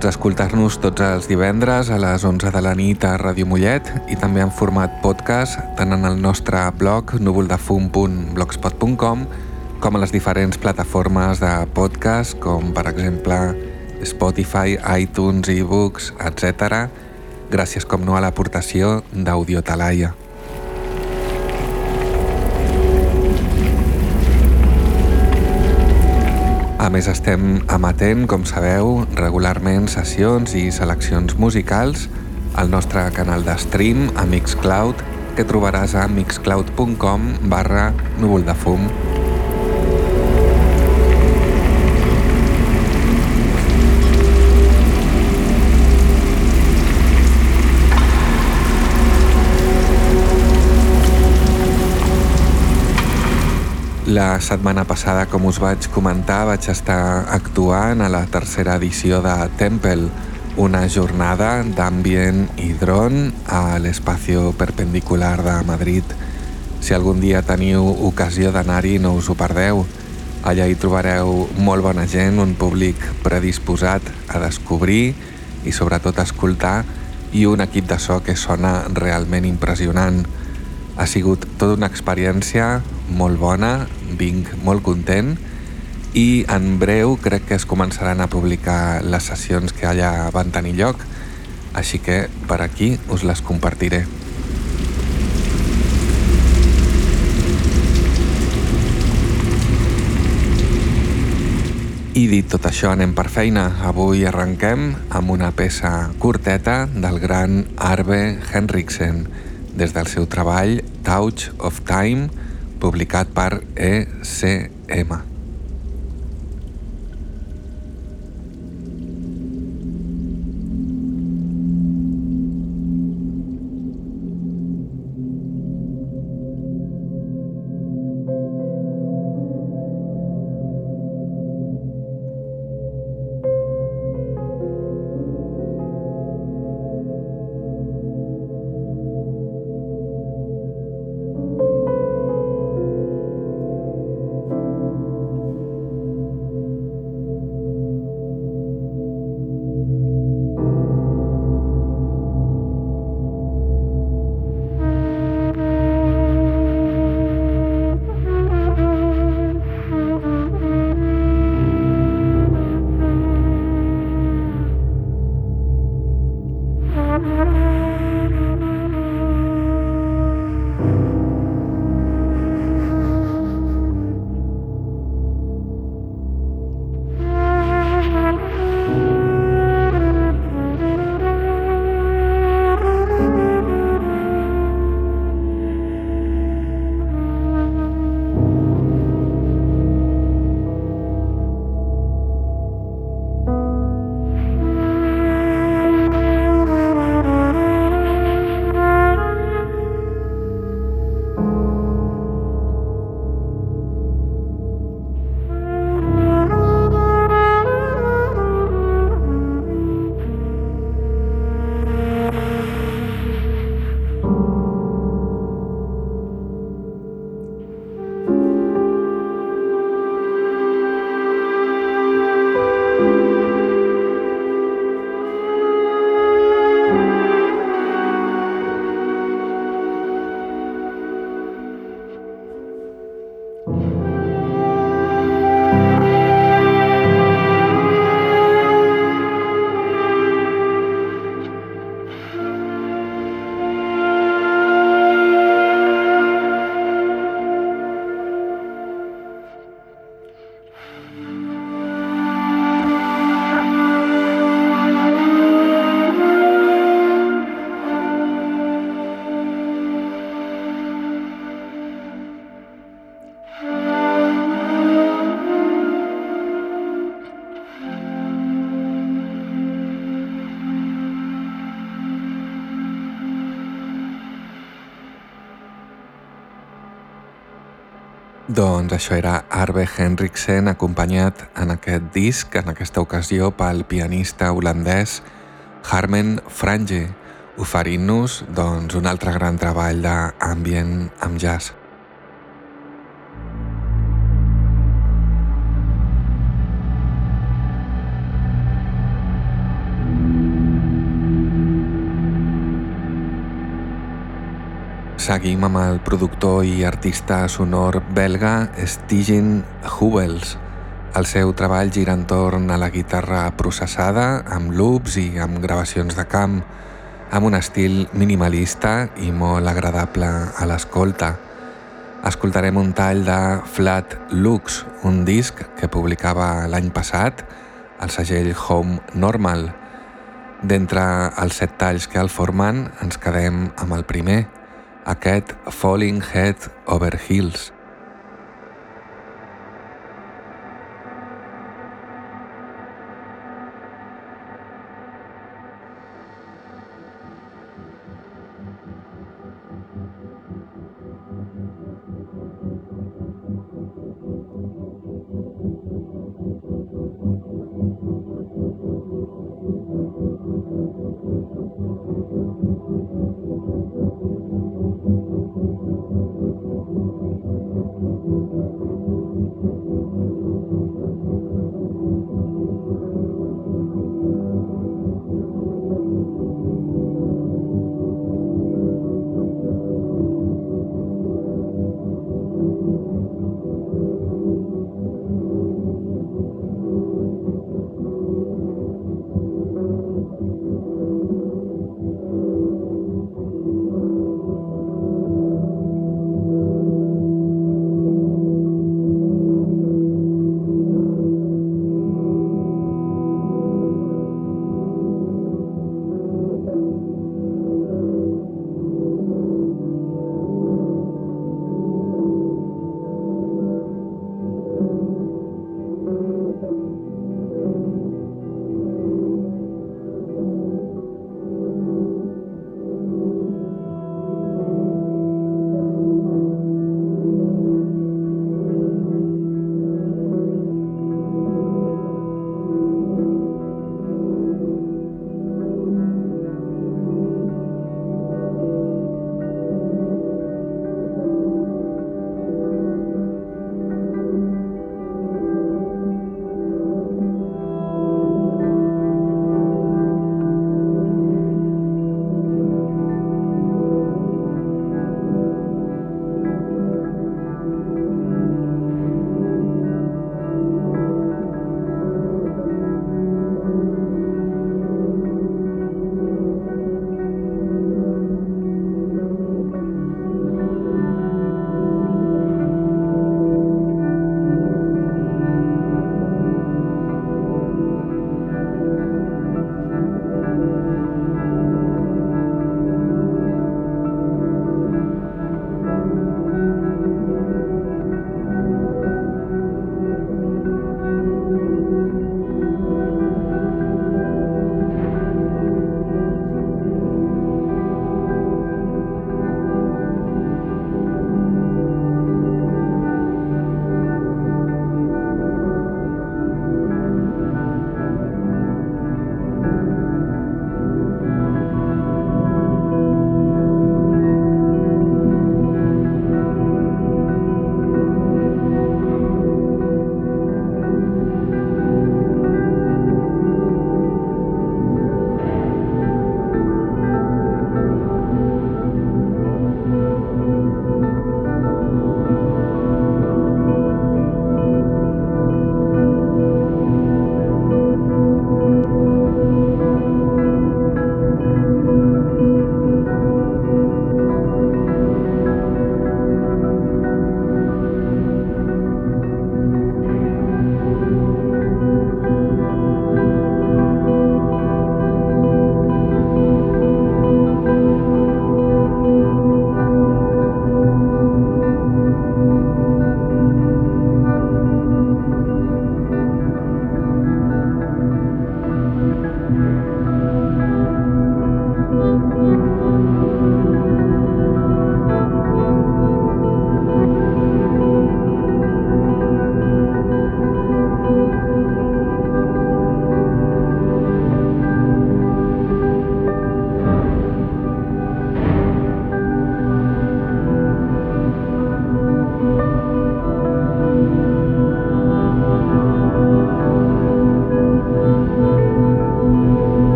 Pots escoltar-nos tots els divendres a les 11 de la nit a Ràdio Mollet i també en format podcast tant en el nostre blog núvoldefum.blogspot.com com a les diferents plataformes de podcast com per exemple Spotify, iTunes, e-books, etc. Gràcies com no a l'aportació d'Audio Talaia. Més estem amatent, com sabeu, regularment sessions i seleccions musicals al nostre canal de stream a Mixcloud que trobaràs a mixcloud.com barra núvol de fum. La setmana passada, com us vaig comentar, vaig estar actuant a la tercera edició de Temple, una jornada d'ambient i dron a l'espacio perpendicular de Madrid. Si algun dia teniu ocasió d'anar-hi, no us ho perdeu. Allà hi trobareu molt bona gent, un públic predisposat a descobrir i sobretot a escoltar i un equip de so que sona realment impressionant. Ha sigut tota una experiència molt bona, vinc molt content i en breu crec que es començaran a publicar les sessions que allà van tenir lloc, així que per aquí us les compartiré. I dit tot això, anem per feina. Avui arrenquem amb una peça curteta del gran Arve Henriksen, des del seu treball Touch of Time, publicat per ECM. Doncs això era Arve Henriksen acompanyat en aquest disc, en aquesta ocasió pel pianista holandès Harmen Frange, oferint-nos doncs, un altre gran treball d'ambient amb jazz. Seguim amb el productor i artista sonor belga Stigen Hubels. El seu treball gira entorn a la guitarra processada, amb loops i amb gravacions de camp, amb un estil minimalista i molt agradable a l'escolta. Escoltarem un tall de Flat Lux, un disc que publicava l'any passat al segell Home Normal. D'entre els set talls que el formen, ens quedem amb el primer, aquest Falling Head Over Hills.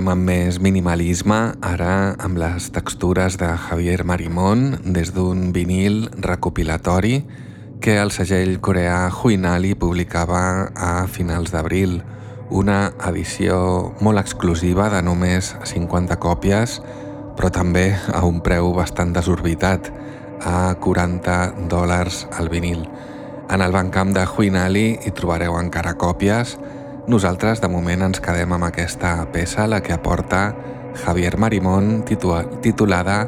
Continuem amb més minimalisme, ara amb les textures de Javier Marimón des d'un vinil recopilatori que el segell coreà Huinali publicava a finals d'abril, una edició molt exclusiva de només 50 còpies, però també a un preu bastant desorbitat, a 40 dòlars al vinil. En el bancamp de Huinali hi trobareu encara còpies, nosaltres de moment ens quedem amb aquesta peça, la que aporta Javier Marimón, titulada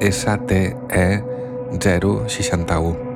STE 061.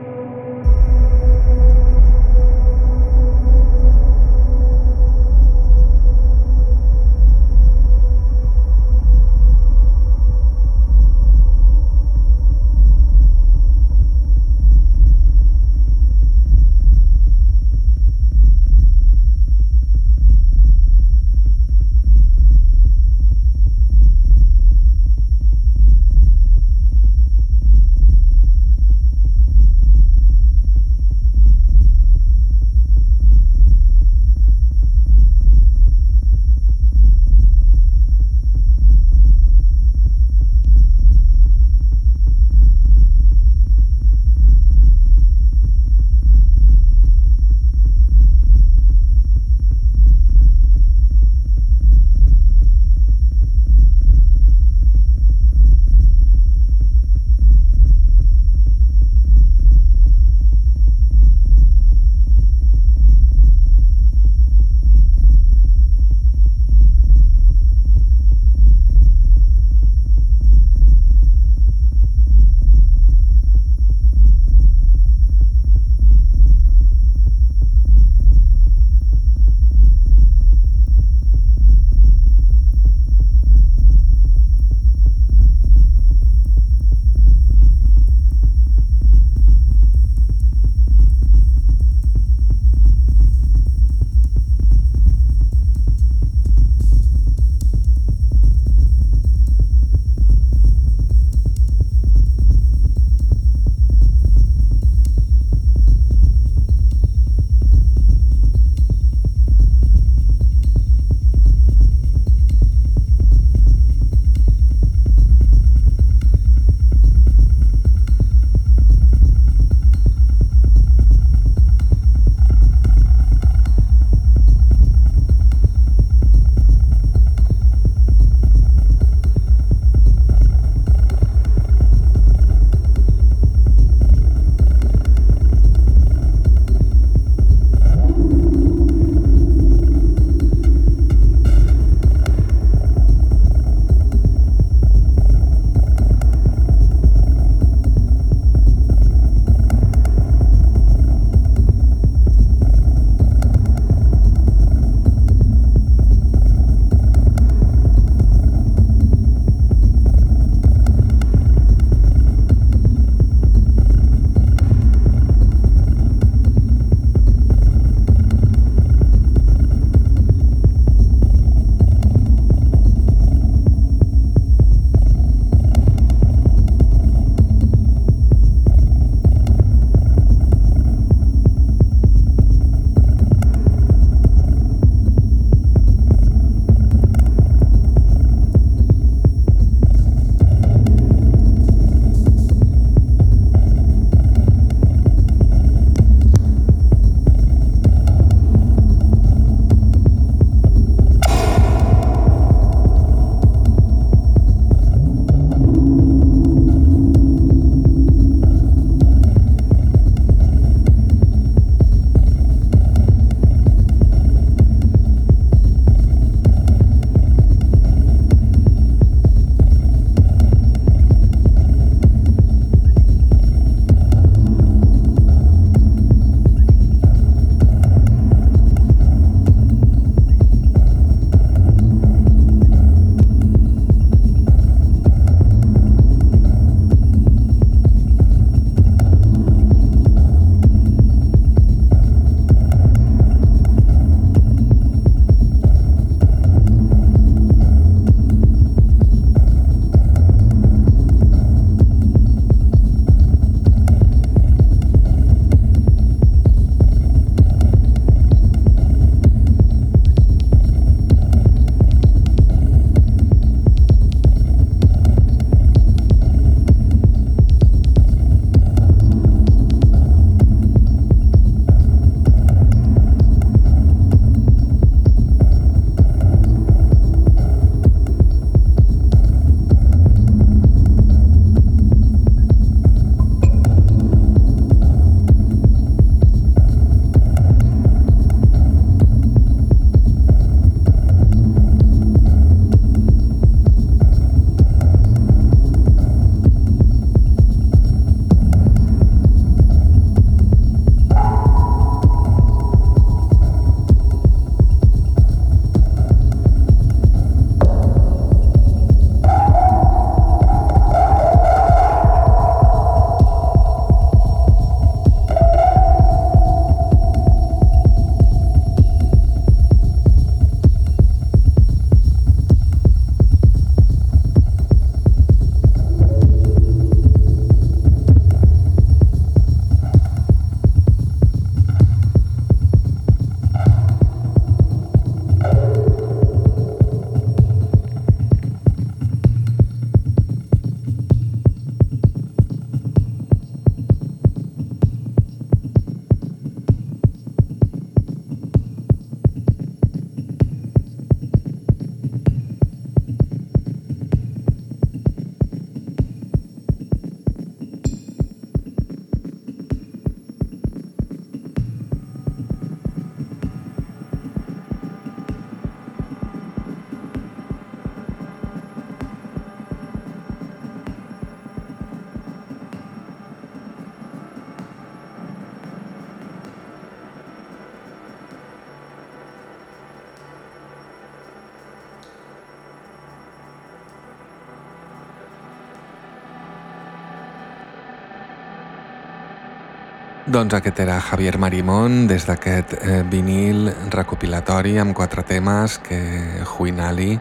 Doncs aquest era Javier Marimón des d'aquest eh, vinil recopilatori amb quatre temes que Huinali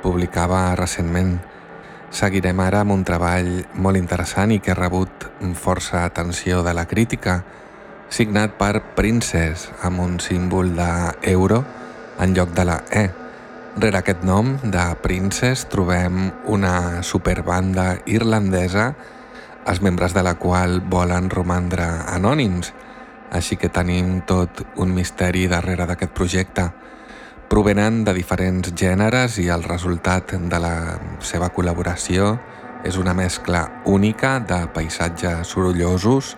publicava recentment. Seguirem ara amb un treball molt interessant i que ha rebut força atenció de la crítica, signat per Princess amb un símbol d'euro en lloc de la E. Rere aquest nom de Princess trobem una superbanda irlandesa que els membres de la qual volen romandre anònims, així que tenim tot un misteri darrere d'aquest projecte. Provenen de diferents gèneres i el resultat de la seva col·laboració és una mescla única de paisatges sorollosos,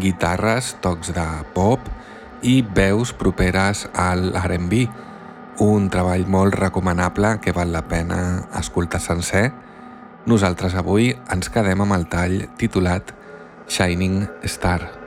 guitarres, tocs de pop i veus properes al R&B, un treball molt recomanable que val la pena escoltar sencer nosaltres avui ens quedem amb el tall titulat Shining Star.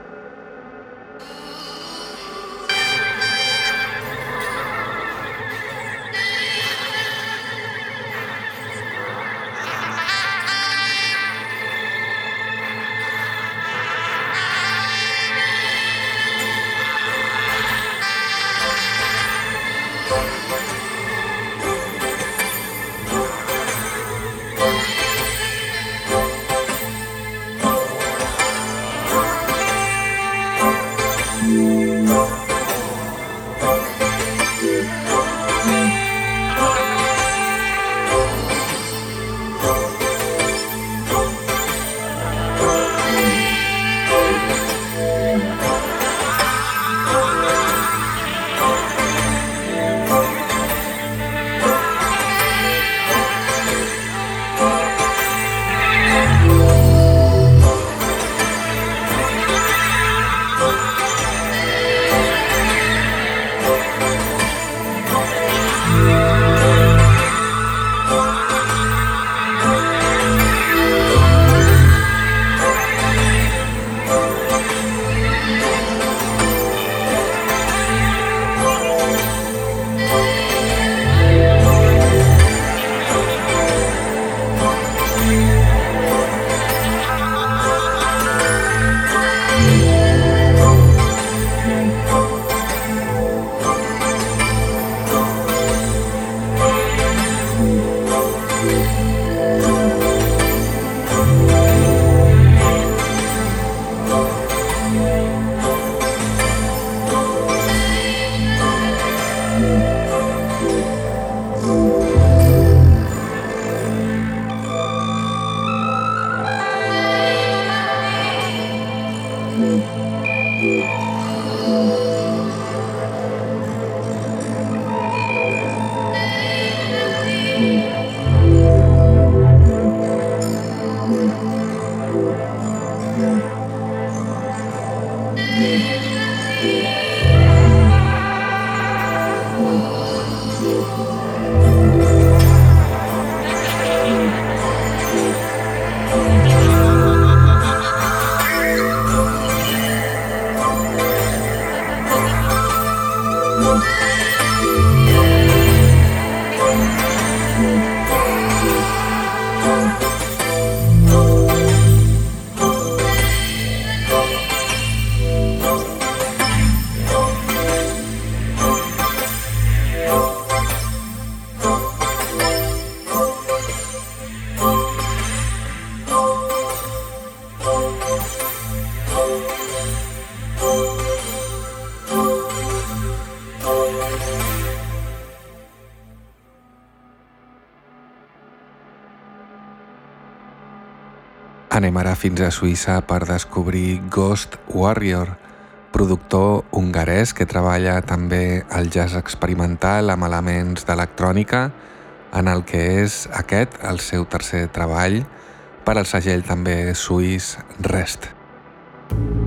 Anem ara fins a Suïssa per descobrir Ghost Warrior, productor hongarès que treballa també el jazz experimental amb elements d'electrònica, en el que és aquest el seu tercer treball per al segell també suís Rest. Doncs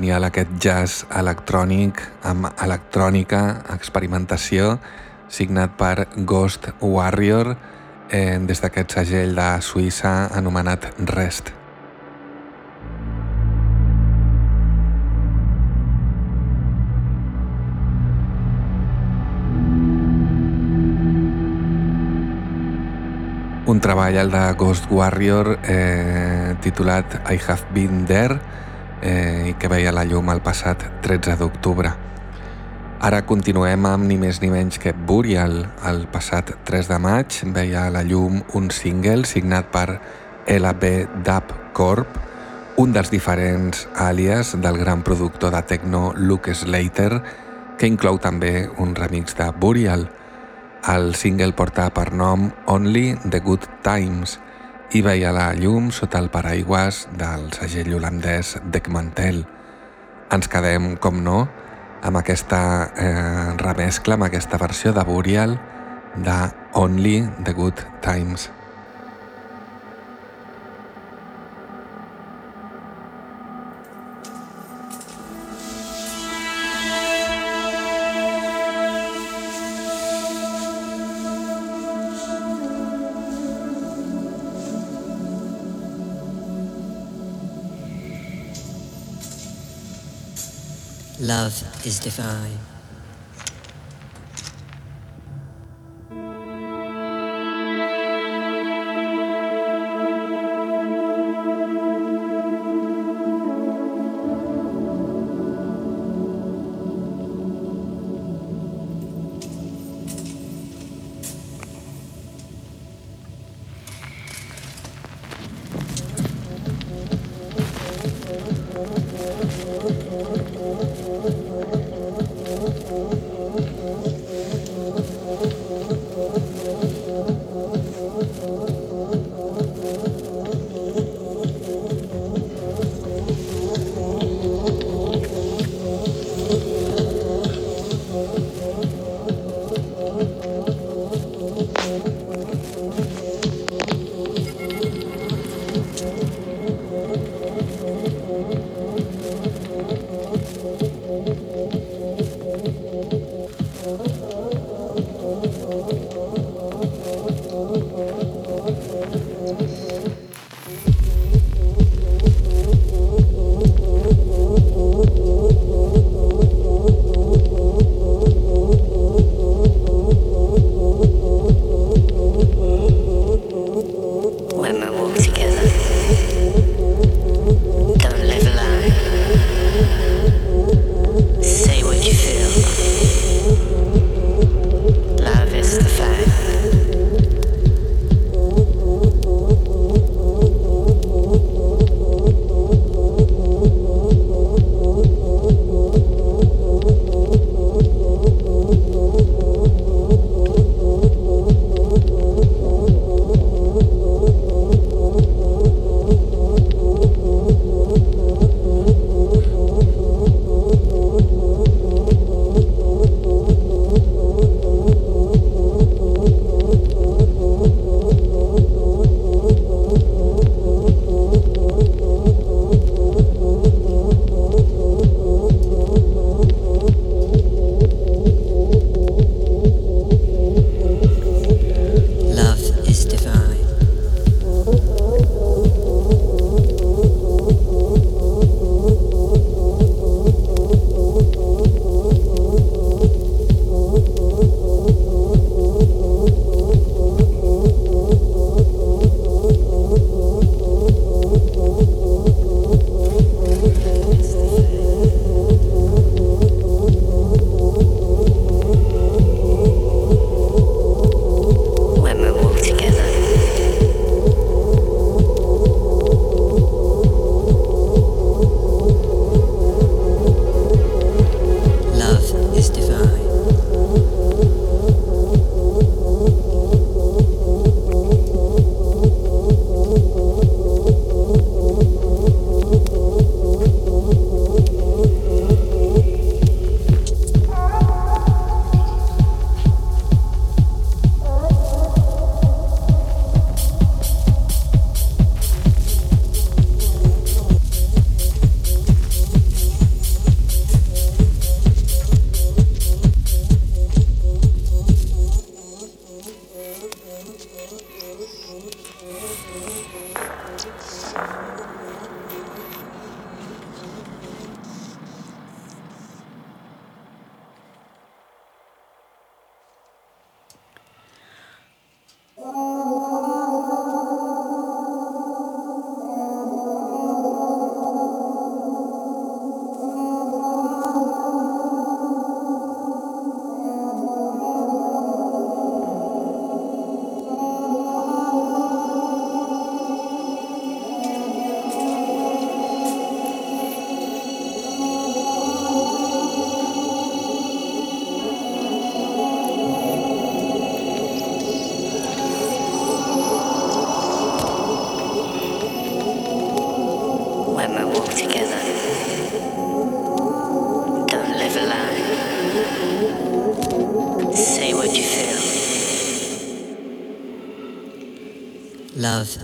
genial aquest jazz electrònic amb electrònica, experimentació, signat per Ghost Warrior eh, des d'aquest segell de Suïssa anomenat Rest. un treball, el de Ghost Warrior, eh, titulat I Have Been There, eh, i que veia la llum el passat 13 d'octubre. Ara continuem amb ni més ni menys que Burial. El passat 3 de maig veia la llum un single signat per LB Dub Corp, un dels diferents àlies del gran productor de techno Luke Slater, que inclou també un remix de Burial, el single porta per nom Only the Good Times i veia la llum sota el paraigües del segell holandès Dekmantel. Ens quedem, com no, amb aquesta eh, remescla, amb aquesta versió de Burial de Only the Good Times. love is divine.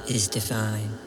Is divine.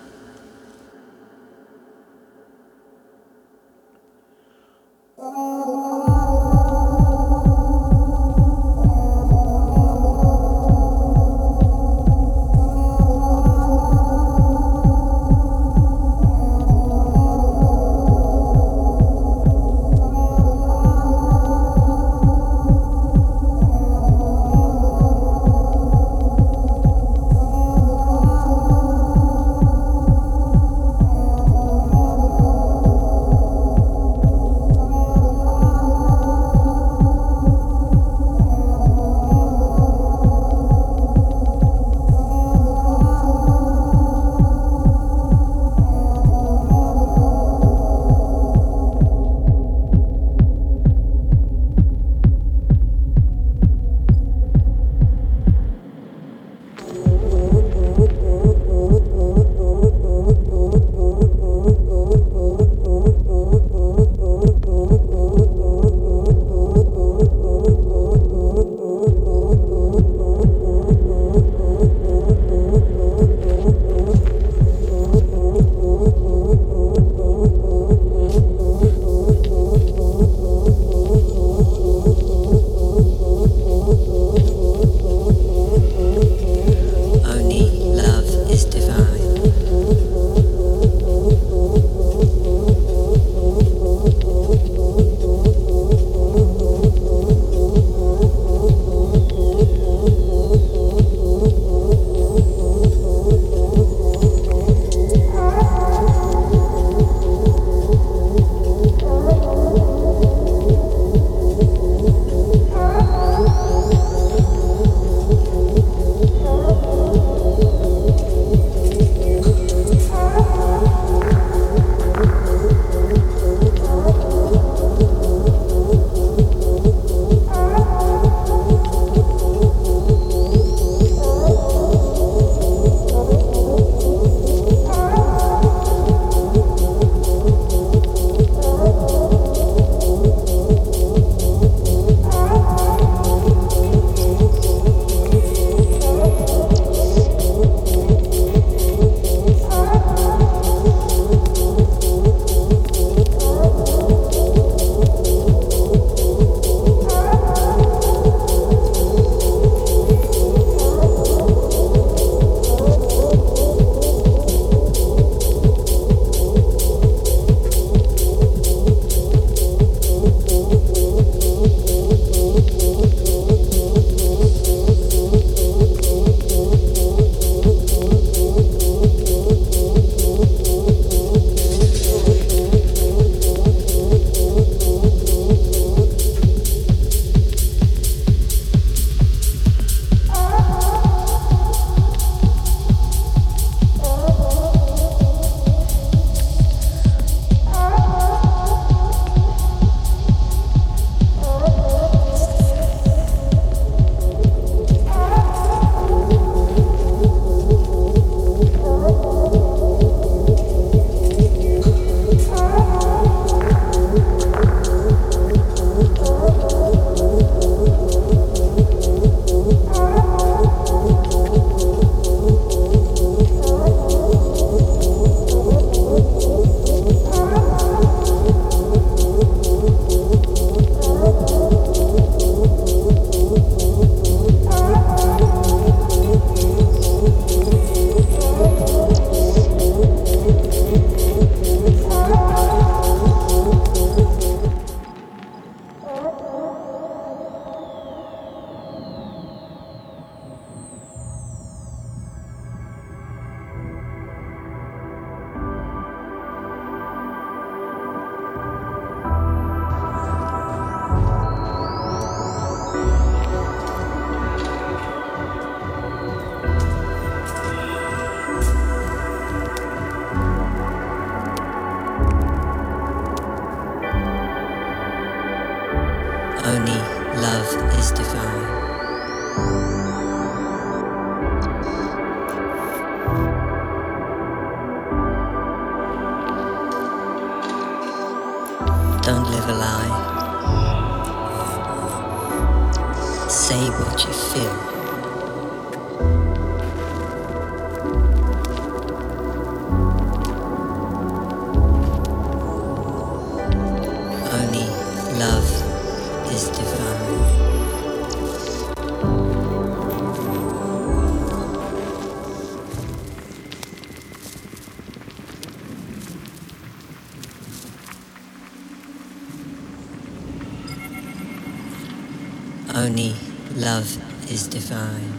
Is divine.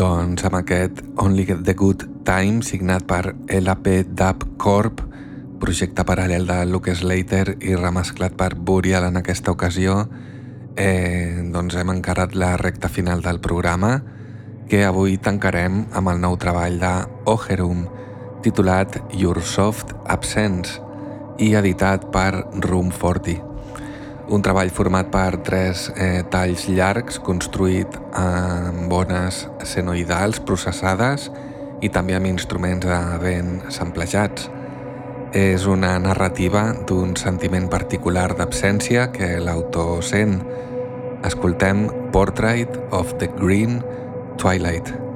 Doncs amb aquest Only the Good Time signat per LP Dub Corp, projecte paral·lel de Luke Slater i remesclat per Burial en aquesta ocasió, eh, doncs hem encarat la recta final del programa que avui tancarem amb el nou treball de titulat Your Soft Absence i editat per Room 40. Un treball format per tres eh, talls llargs construït amb bones senoidals processades i també amb instruments de vent samplejats. És una narrativa d'un sentiment particular d'absència que l'autor sent. Escoltem Portrait of the Green Twilight.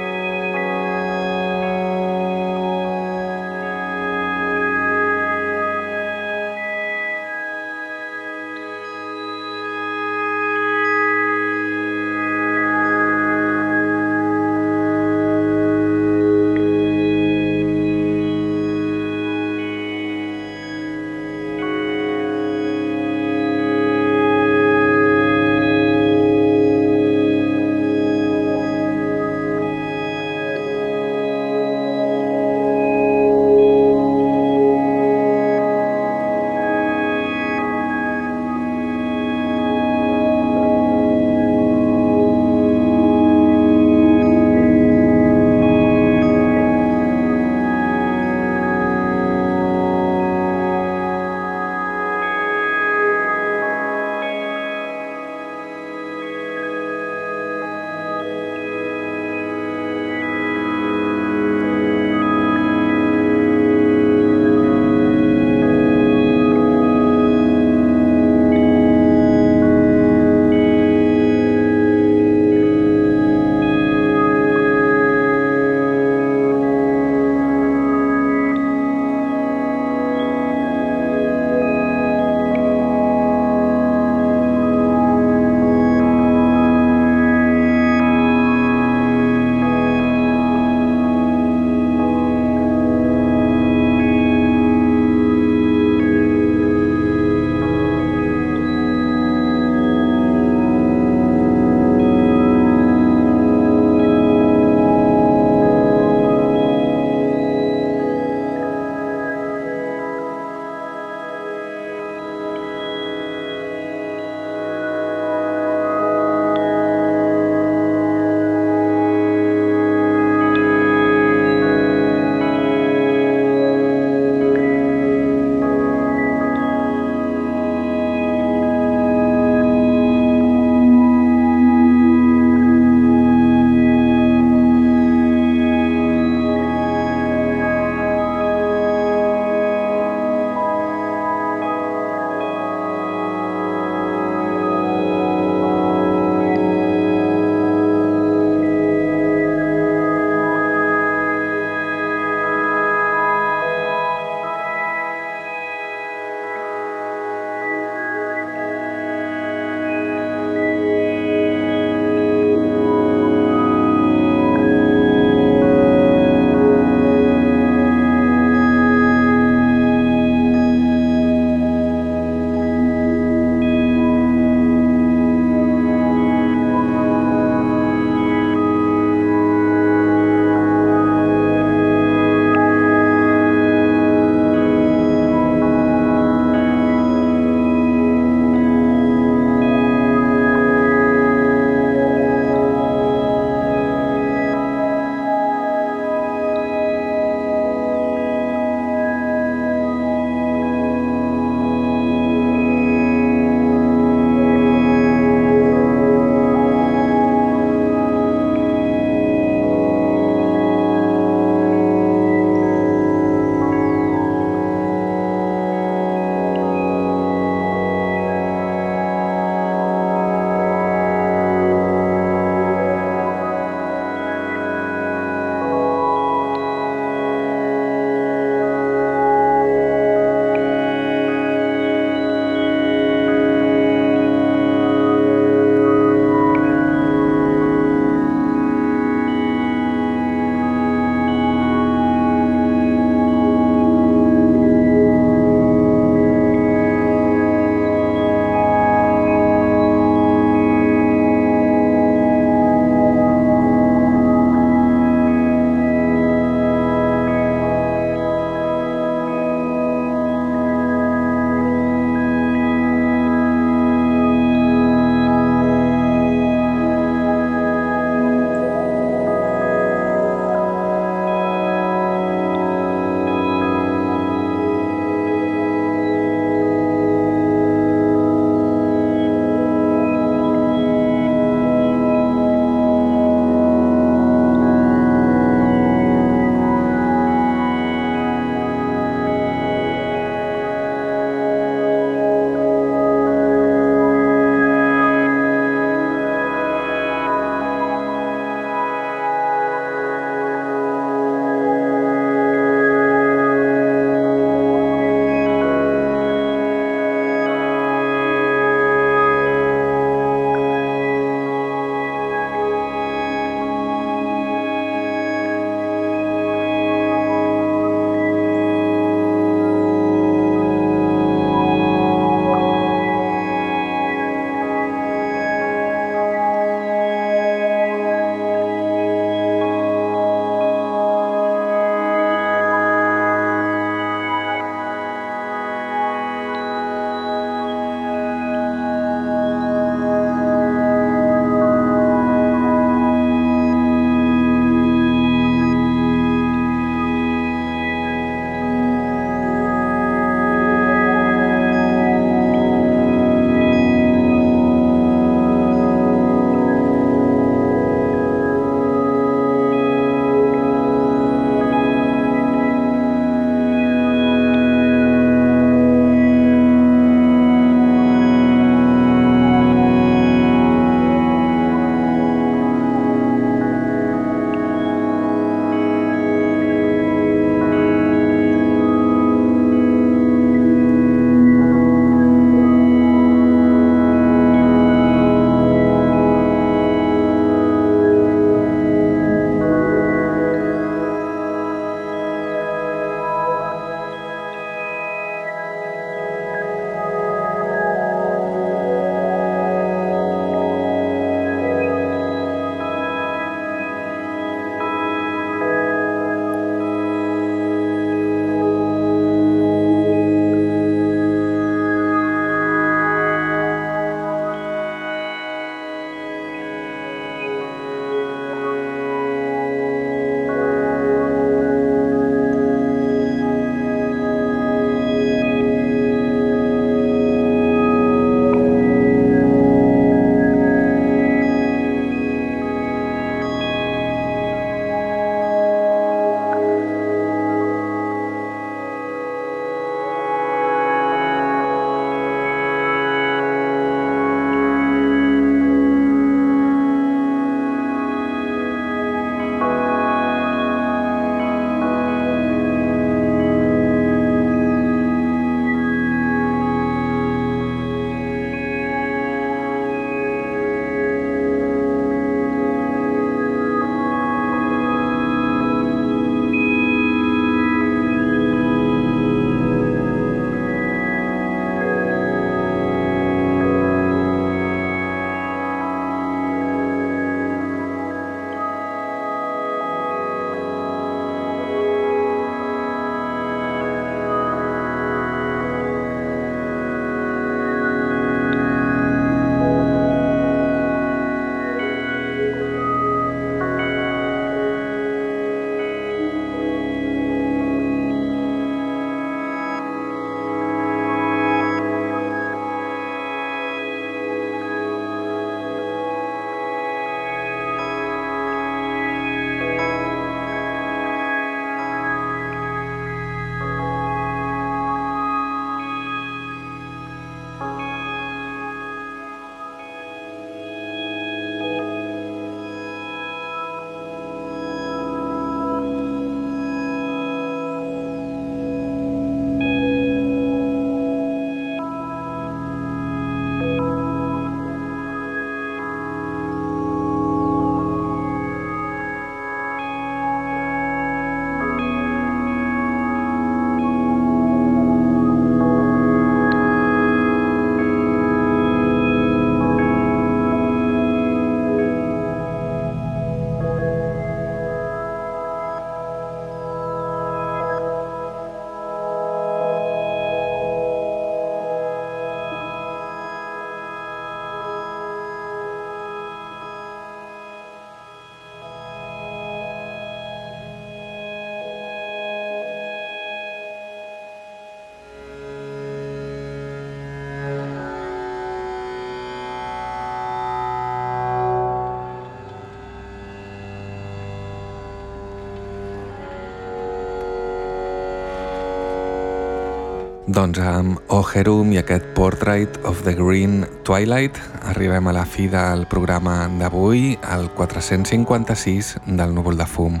Doncs amb Oherum i aquest Portrait of the Green Twilight arribem a la fi del programa d'avui, el 456 del núvol de fum.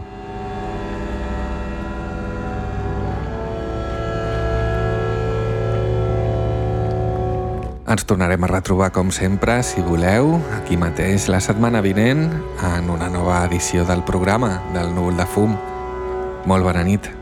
Ens tornarem a retrobar, com sempre, si voleu, aquí mateix la setmana vinent, en una nova edició del programa del Núvol de Fum. Molt bona nit.